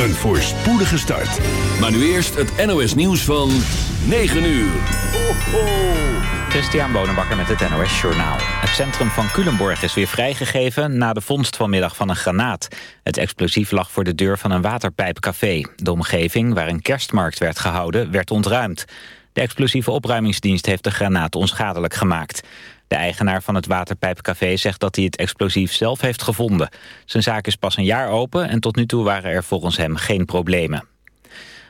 Een voorspoedige start. Maar nu eerst het NOS nieuws van 9 uur. Ho, ho. Christian Bonenbakker met het NOS Journaal. Het centrum van Culemborg is weer vrijgegeven... na de vondst vanmiddag van een granaat. Het explosief lag voor de deur van een waterpijpcafé. De omgeving, waar een kerstmarkt werd gehouden, werd ontruimd. De explosieve opruimingsdienst heeft de granaat onschadelijk gemaakt. De eigenaar van het waterpijpcafé zegt dat hij het explosief zelf heeft gevonden. Zijn zaak is pas een jaar open en tot nu toe waren er volgens hem geen problemen.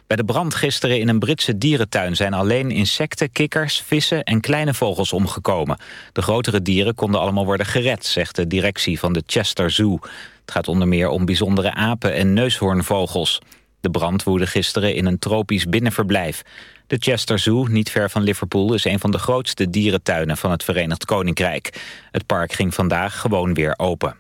Bij de brand gisteren in een Britse dierentuin zijn alleen insecten, kikkers, vissen en kleine vogels omgekomen. De grotere dieren konden allemaal worden gered, zegt de directie van de Chester Zoo. Het gaat onder meer om bijzondere apen en neushoornvogels. De brand woedde gisteren in een tropisch binnenverblijf. De Chester Zoo, niet ver van Liverpool, is een van de grootste dierentuinen van het Verenigd Koninkrijk. Het park ging vandaag gewoon weer open.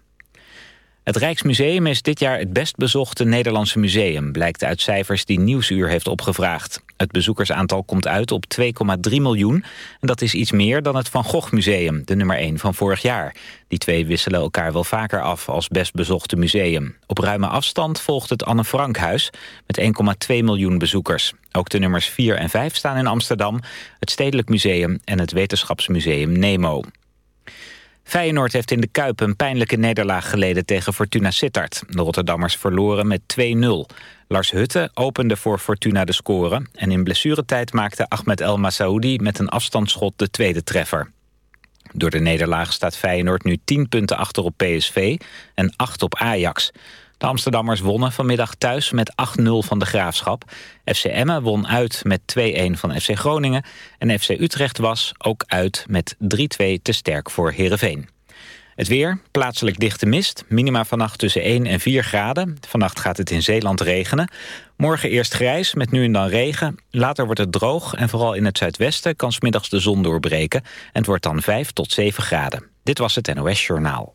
Het Rijksmuseum is dit jaar het best bezochte Nederlandse museum... blijkt uit cijfers die Nieuwsuur heeft opgevraagd. Het bezoekersaantal komt uit op 2,3 miljoen... en dat is iets meer dan het Van Gogh Museum, de nummer 1 van vorig jaar. Die twee wisselen elkaar wel vaker af als best bezochte museum. Op ruime afstand volgt het Anne Frankhuis met 1,2 miljoen bezoekers. Ook de nummers 4 en 5 staan in Amsterdam... het Stedelijk Museum en het Wetenschapsmuseum Nemo. Feyenoord heeft in de Kuip een pijnlijke nederlaag geleden tegen Fortuna Sittard. De Rotterdammers verloren met 2-0. Lars Hutte opende voor Fortuna de score... en in blessuretijd maakte Ahmed El Masaoudi met een afstandsschot de tweede treffer. Door de nederlaag staat Feyenoord nu 10 punten achter op PSV en 8 op Ajax. De Amsterdammers wonnen vanmiddag thuis met 8-0 van de Graafschap. FC Emmen won uit met 2-1 van FC Groningen. En FC Utrecht was ook uit met 3-2 te sterk voor Heerenveen. Het weer, plaatselijk dichte mist. Minima vannacht tussen 1 en 4 graden. Vannacht gaat het in Zeeland regenen. Morgen eerst grijs, met nu en dan regen. Later wordt het droog en vooral in het zuidwesten... kan smiddags de zon doorbreken. En het wordt dan 5 tot 7 graden. Dit was het NOS Journaal.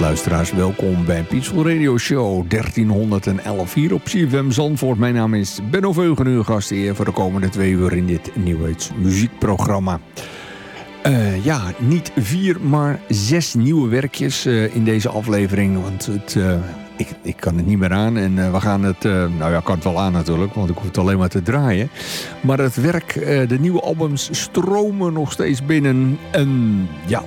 Luisteraars, welkom bij Peaceful Radio Show 1311 hier op CFM Zandvoort. Mijn naam is Benno Veugen, uw gastheer voor de komende twee uur in dit Nieuwheids muziekprogramma. Uh, ja, niet vier, maar zes nieuwe werkjes uh, in deze aflevering, want het... Uh, ik, ik, kan het niet meer aan en we gaan het... Nou ja, kan het wel aan natuurlijk, want ik hoef het alleen maar te draaien. Maar het werk, de nieuwe albums stromen nog steeds binnen. En ja,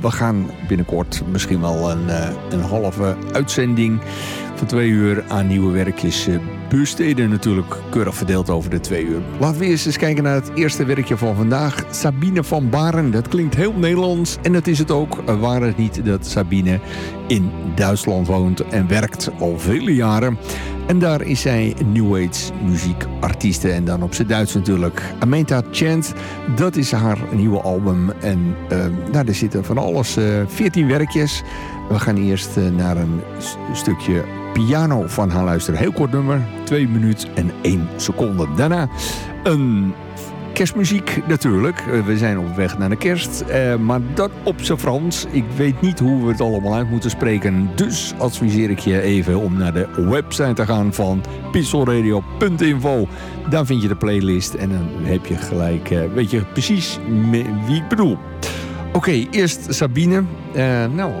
we gaan binnenkort misschien wel een, een halve uitzending van twee uur aan nieuwe werkjes besteden. Natuurlijk keurig verdeeld over de twee uur. Laten we eerst eens kijken naar het eerste werkje van vandaag. Sabine van Baren. Dat klinkt heel Nederlands. En dat is het ook. Waar het niet dat Sabine in Duitsland woont en werkt al vele jaren. En daar is zij New Age muziekartieste. En dan op zijn Duits natuurlijk. Amenta Chant, dat is haar nieuwe album. En uh, nou, zitten van alles, uh, 14 werkjes. We gaan eerst uh, naar een stukje piano van haar luisteren. Heel kort nummer, 2 minuten en 1 seconde. Daarna een kerstmuziek natuurlijk. We zijn op weg naar de kerst. Uh, maar dat op zijn Frans. Ik weet niet hoe we het allemaal uit moeten spreken. Dus adviseer ik je even om naar de website te gaan van pistolradio.info. Daar vind je de playlist en dan heb je gelijk, uh, weet je precies wie ik bedoel. Oké, eerst Sabine. Nou,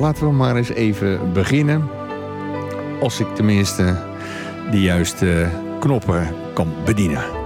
laten we maar eens even beginnen. Als ik tenminste de juiste knoppen kan bedienen.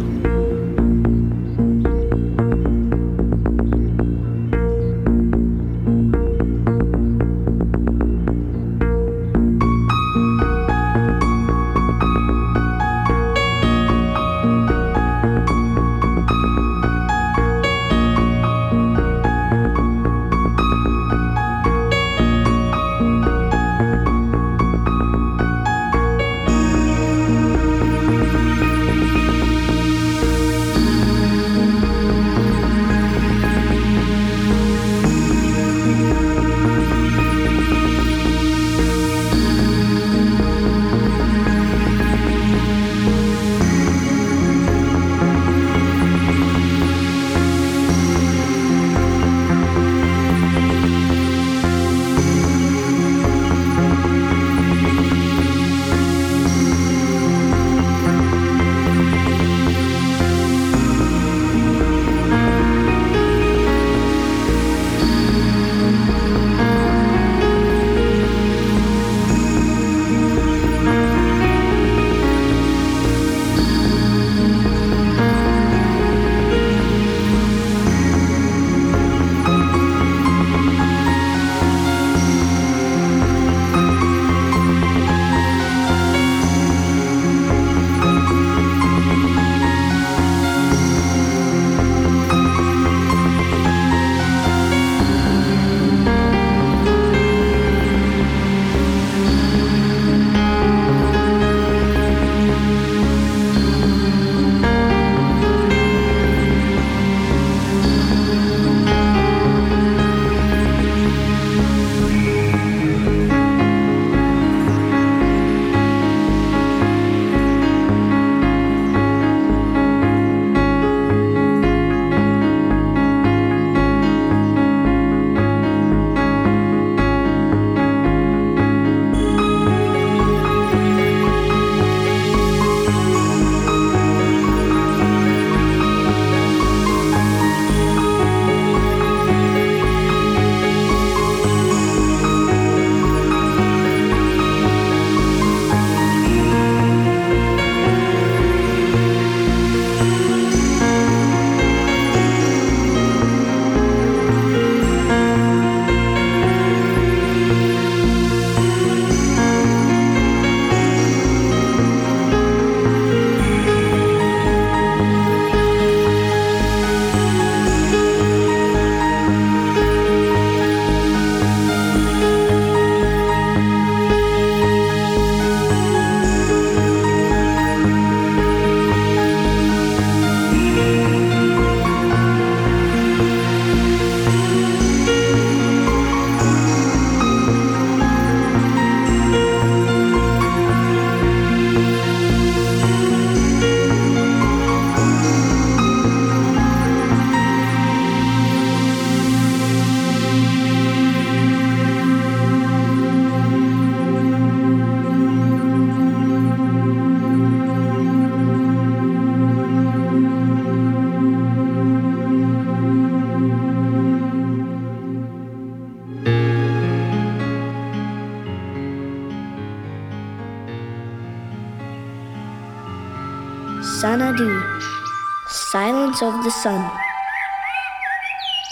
The sun.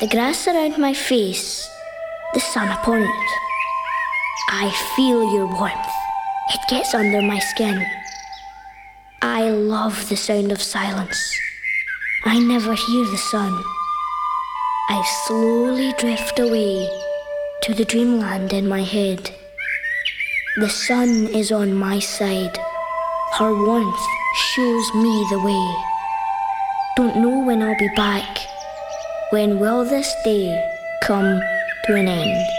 The grass around my face, the sun upon it. I feel your warmth. It gets under my skin. I love the sound of silence. I never hear the sun. I slowly drift away to the dreamland in my head. The sun is on my side. Her warmth shows me the way. Don't know when I'll be back. When will this day come to an end?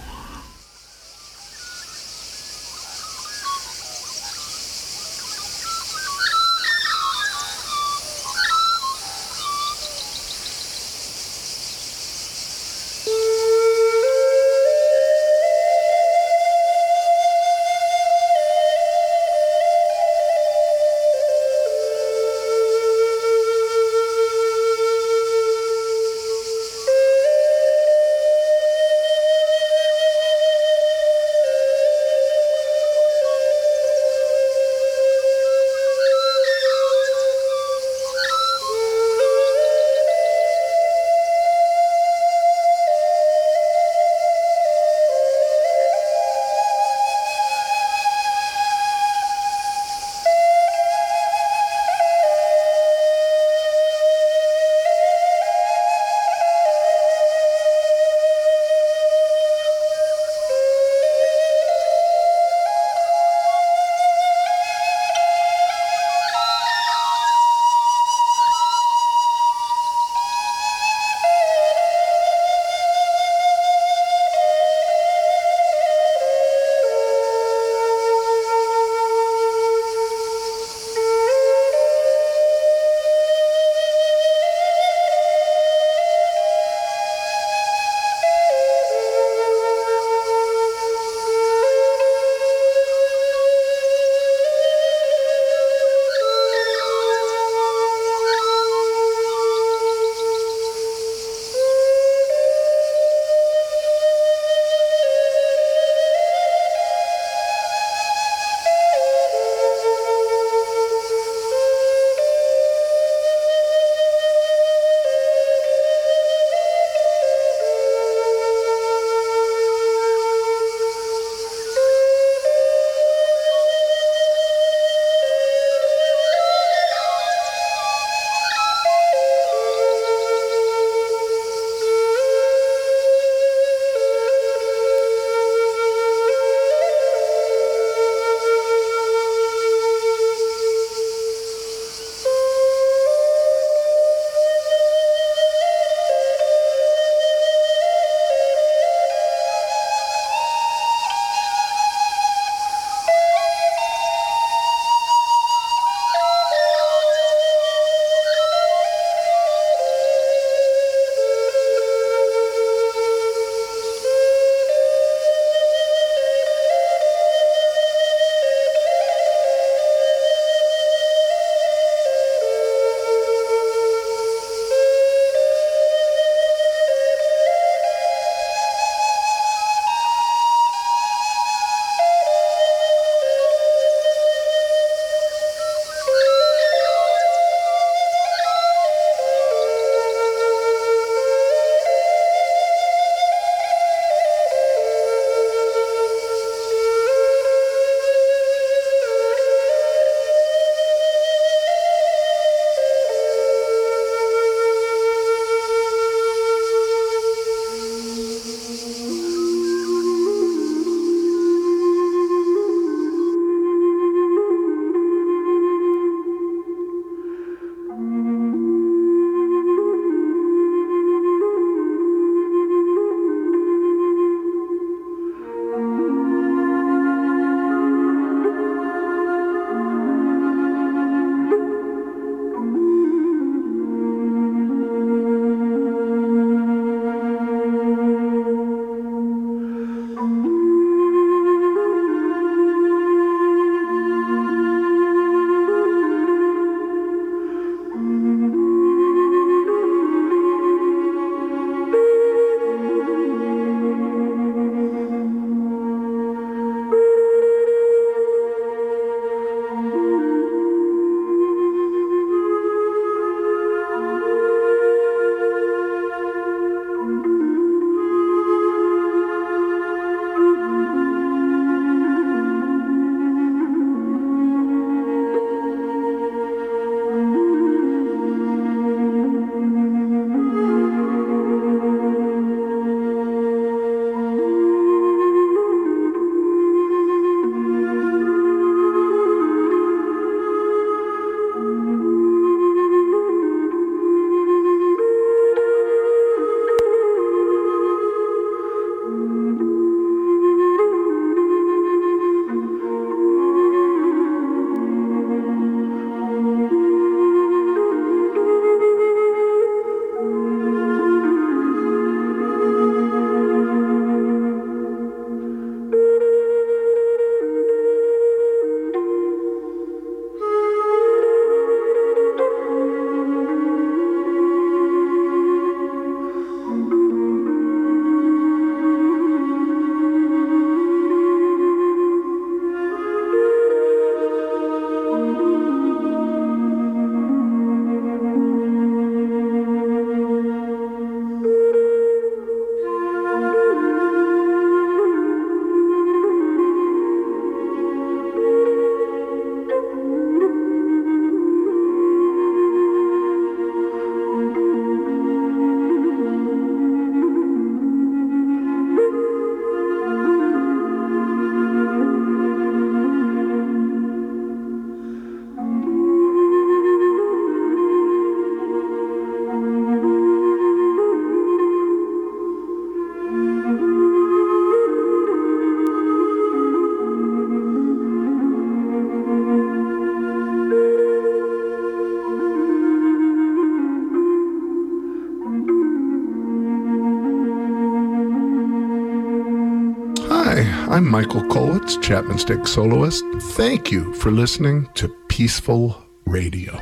Michael Kolwitz, Chapman Stick soloist. Thank you for listening to Peaceful Radio.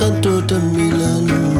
tanto te Milano